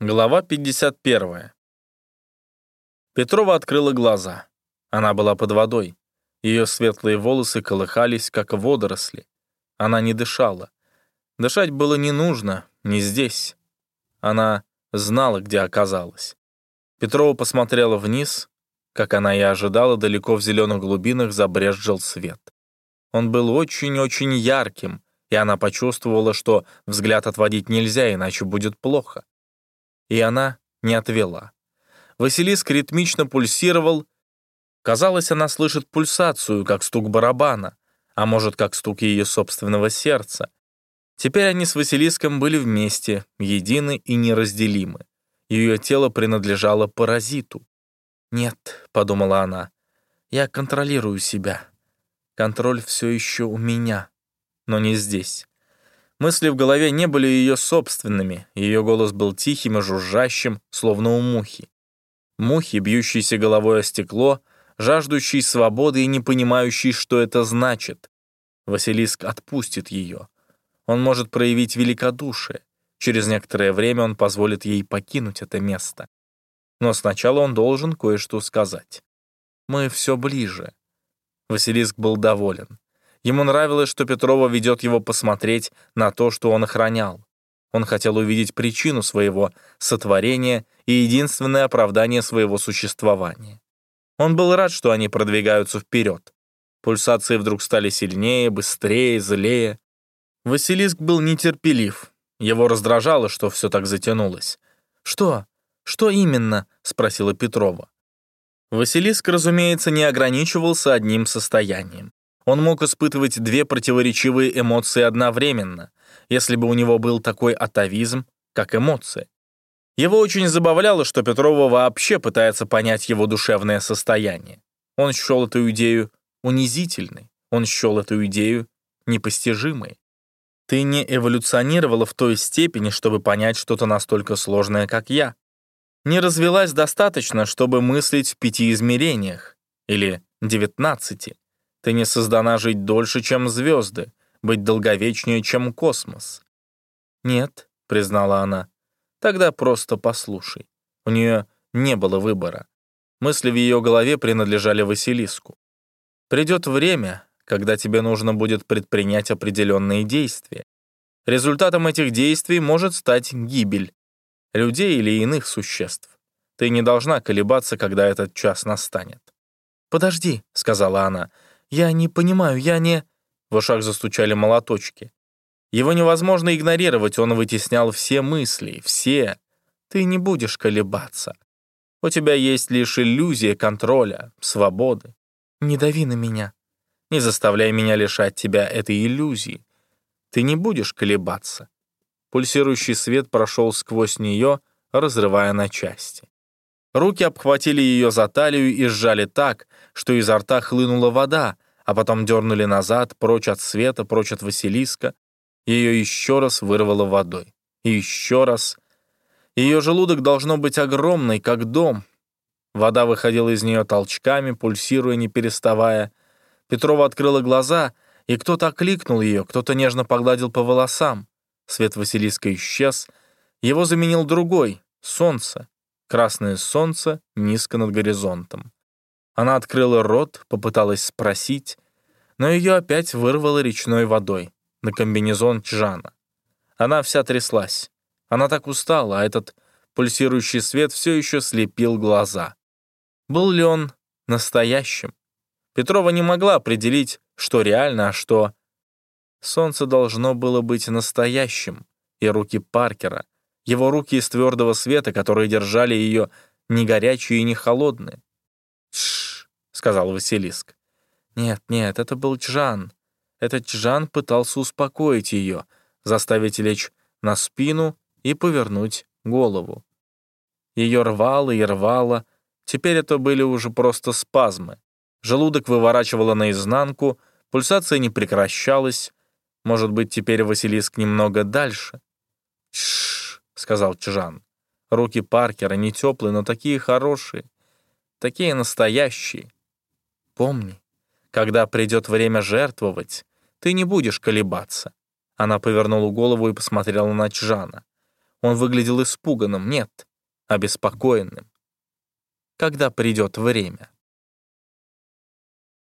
Глава 51. Петрова открыла глаза. Она была под водой. Ее светлые волосы колыхались, как водоросли. Она не дышала. Дышать было не нужно, не здесь. Она знала, где оказалась. Петрова посмотрела вниз. Как она и ожидала, далеко в зеленых глубинах забрезжил свет. Он был очень-очень ярким, и она почувствовала, что взгляд отводить нельзя, иначе будет плохо и она не отвела. Василиск ритмично пульсировал. Казалось, она слышит пульсацию, как стук барабана, а может, как стук ее собственного сердца. Теперь они с Василиском были вместе, едины и неразделимы. Ее тело принадлежало паразиту. «Нет», — подумала она, — «я контролирую себя. Контроль все еще у меня, но не здесь. Мысли в голове не были ее собственными, ее голос был тихим и жужжащим, словно у мухи. Мухи, бьющиеся головой о стекло, жаждущие свободы и не понимающие, что это значит. Василиск отпустит ее. Он может проявить великодушие. Через некоторое время он позволит ей покинуть это место. Но сначала он должен кое-что сказать. «Мы все ближе». Василиск был доволен. Ему нравилось, что Петрова ведет его посмотреть на то, что он охранял. Он хотел увидеть причину своего сотворения и единственное оправдание своего существования. Он был рад, что они продвигаются вперед. Пульсации вдруг стали сильнее, быстрее, злее. Василиск был нетерпелив. Его раздражало, что все так затянулось. «Что? Что именно?» — спросила Петрова. Василиск, разумеется, не ограничивался одним состоянием. Он мог испытывать две противоречивые эмоции одновременно, если бы у него был такой атовизм, как эмоции. Его очень забавляло, что Петрова вообще пытается понять его душевное состояние. Он счел эту идею унизительной, он счел эту идею непостижимой. Ты не эволюционировала в той степени, чтобы понять что-то настолько сложное, как я. Не развелась достаточно, чтобы мыслить в пяти измерениях или девятнадцати. Ты не создана жить дольше, чем звезды, быть долговечнее, чем космос. Нет, признала она. Тогда просто послушай. У нее не было выбора. Мысли в ее голове принадлежали Василиску. Придет время, когда тебе нужно будет предпринять определенные действия. Результатом этих действий может стать гибель людей или иных существ. Ты не должна колебаться, когда этот час настанет. «Подожди», — сказала она, — «Я не понимаю, я не...» В ушах застучали молоточки. Его невозможно игнорировать, он вытеснял все мысли, все. Ты не будешь колебаться. У тебя есть лишь иллюзия контроля, свободы. Не дави на меня. Не заставляй меня лишать тебя этой иллюзии. Ты не будешь колебаться. Пульсирующий свет прошел сквозь нее, разрывая на части. Руки обхватили ее за талию и сжали так, что изо рта хлынула вода, а потом дернули назад, прочь от света, прочь от Василиска. Ее еще раз вырвало водой. И еще раз. Ее желудок должно быть огромный, как дом. Вода выходила из нее толчками, пульсируя, не переставая. Петрова открыла глаза, и кто-то окликнул ее, кто-то нежно погладил по волосам. Свет Василиска исчез. Его заменил другой — солнце. Красное солнце низко над горизонтом. Она открыла рот, попыталась спросить, но ее опять вырвало речной водой на комбинезон Чжана. Она вся тряслась. Она так устала, а этот пульсирующий свет все еще слепил глаза. Был ли он настоящим? Петрова не могла определить, что реально, а что... Солнце должно было быть настоящим, и руки Паркера, его руки из твердого света, которые держали ее не горячие и не холодные. «Тш», — сказал Василиск. «Нет, нет, это был Чжан. Этот Чжан пытался успокоить ее, заставить лечь на спину и повернуть голову. Ее рвало и рвало. Теперь это были уже просто спазмы. Желудок выворачивало наизнанку, пульсация не прекращалась. Может быть, теперь Василиск немного дальше? «Тш», — сказал Чжан. «Руки Паркера не теплые, но такие хорошие, такие настоящие. Помни, когда придет время жертвовать, ты не будешь колебаться». Она повернула голову и посмотрела на Чжана. Он выглядел испуганным, нет, обеспокоенным. Когда придет время.